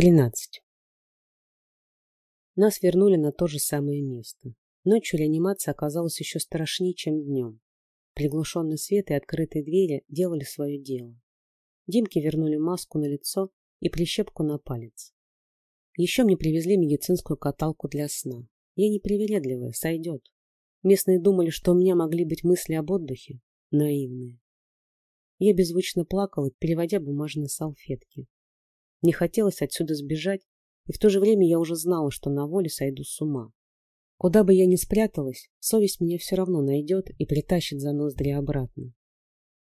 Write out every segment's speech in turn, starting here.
Тринадцать. Нас вернули на то же самое место. Ночью реанимация оказалась еще страшнее, чем днем. Приглушенный свет и открытые двери делали свое дело. Димке вернули маску на лицо и прищепку на палец. Еще мне привезли медицинскую каталку для сна. Я не привередливая, сойдет. Местные думали, что у меня могли быть мысли об отдыхе. Наивные. Я беззвучно плакала, переводя бумажные салфетки. Не хотелось отсюда сбежать, и в то же время я уже знала, что на воле сойду с ума. Куда бы я ни спряталась, совесть меня все равно найдет и притащит за ноздри обратно.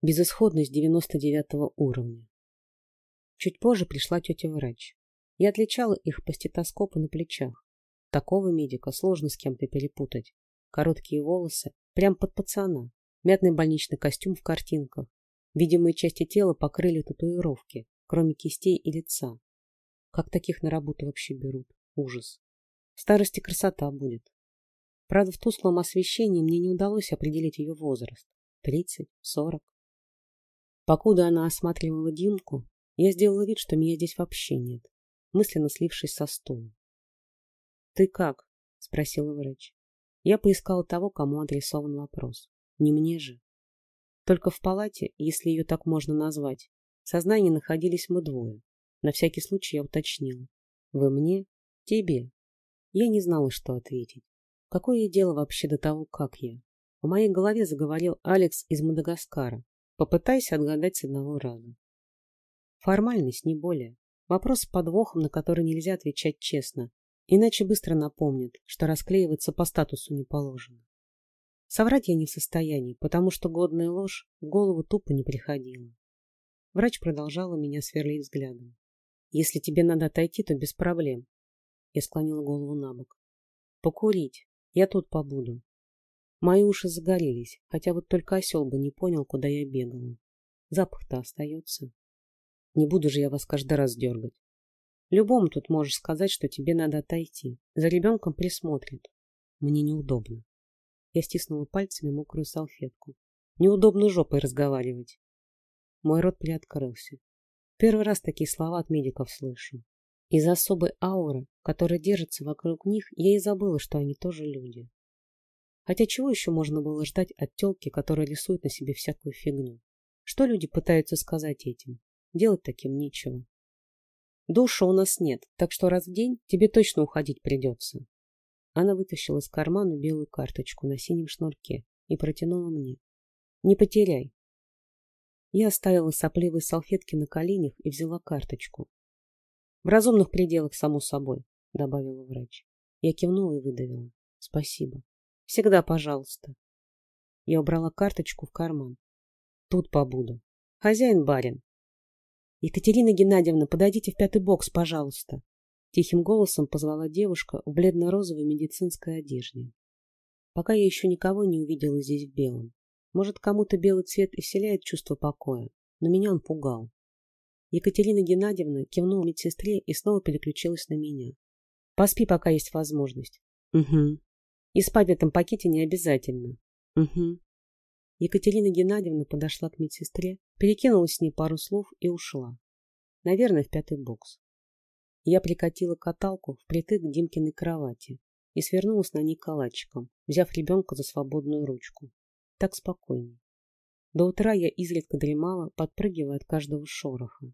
Безысходность 99 уровня. Чуть позже пришла тетя-врач. Я отличала их по стетоскопу на плечах. Такого медика сложно с кем-то перепутать. Короткие волосы, прям под пацана, мятный больничный костюм в картинках. Видимые части тела покрыли татуировки, кроме кистей и лица. Как таких на работу вообще берут? Ужас. В старости красота будет. Правда, в тусклом освещении мне не удалось определить ее возраст. Тридцать, сорок. Покуда она осматривала Димку, я сделала вид, что меня здесь вообще нет, мысленно слившись со стулом. «Ты как?» — спросила врач. Я поискала того, кому адресован вопрос. Не мне же. Только в палате, если ее так можно назвать, в сознании находились мы двое. На всякий случай я уточнила. Вы мне? Тебе. Я не знала, что ответить. Какое дело вообще до того, как я? В моей голове заговорил Алекс из Мадагаскара. Попытайся отгадать с одного раза. Формальность, не более. Вопрос с подвохом, на который нельзя отвечать честно. Иначе быстро напомнят, что расклеиваться по статусу не положено. Соврать я не в состоянии, потому что годная ложь в голову тупо не приходила. Врач продолжала меня сверлить взглядом. «Если тебе надо отойти, то без проблем». Я склонила голову на бок. «Покурить. Я тут побуду». Мои уши загорелись, хотя вот только осел бы не понял, куда я бегала. Запах-то остается. Не буду же я вас каждый раз дергать. Любому тут можешь сказать, что тебе надо отойти. За ребенком присмотрят. Мне неудобно. Я стиснула пальцами мокрую салфетку. Неудобно жопой разговаривать. Мой рот приоткрылся. Первый раз такие слова от медиков слышу. Из-за особой ауры, которая держится вокруг них, я и забыла, что они тоже люди. Хотя чего еще можно было ждать от телки, которая рисует на себе всякую фигню? Что люди пытаются сказать этим? Делать таким нечего. Душа у нас нет, так что раз в день тебе точно уходить придется. Она вытащила из кармана белую карточку на синем шнурке и протянула мне. Не потеряй, я оставила сопливые салфетки на коленях и взяла карточку. В разумных пределах, само собой, добавила врач. Я кивнула и выдавила. Спасибо. Всегда пожалуйста. Я убрала карточку в карман. Тут побуду. Хозяин барин. Екатерина Геннадьевна, подойдите в пятый бокс, пожалуйста. Тихим голосом позвала девушка в бледно-розовой медицинской одежде. Пока я еще никого не увидела здесь в белом. Может, кому-то белый цвет и вселяет чувство покоя, но меня он пугал. Екатерина Геннадьевна кивнула медсестре и снова переключилась на меня. Поспи, пока есть возможность. Угу. И спать в этом пакете не обязательно. Угу. Екатерина Геннадьевна подошла к медсестре, перекинула с ней пару слов и ушла. Наверное, в пятый бокс. Я прикатила каталку впритык к Димкиной кровати и свернулась на ней калачиком, взяв ребенка за свободную ручку. Так спокойнее. До утра я изредка дремала, подпрыгивая от каждого шороха.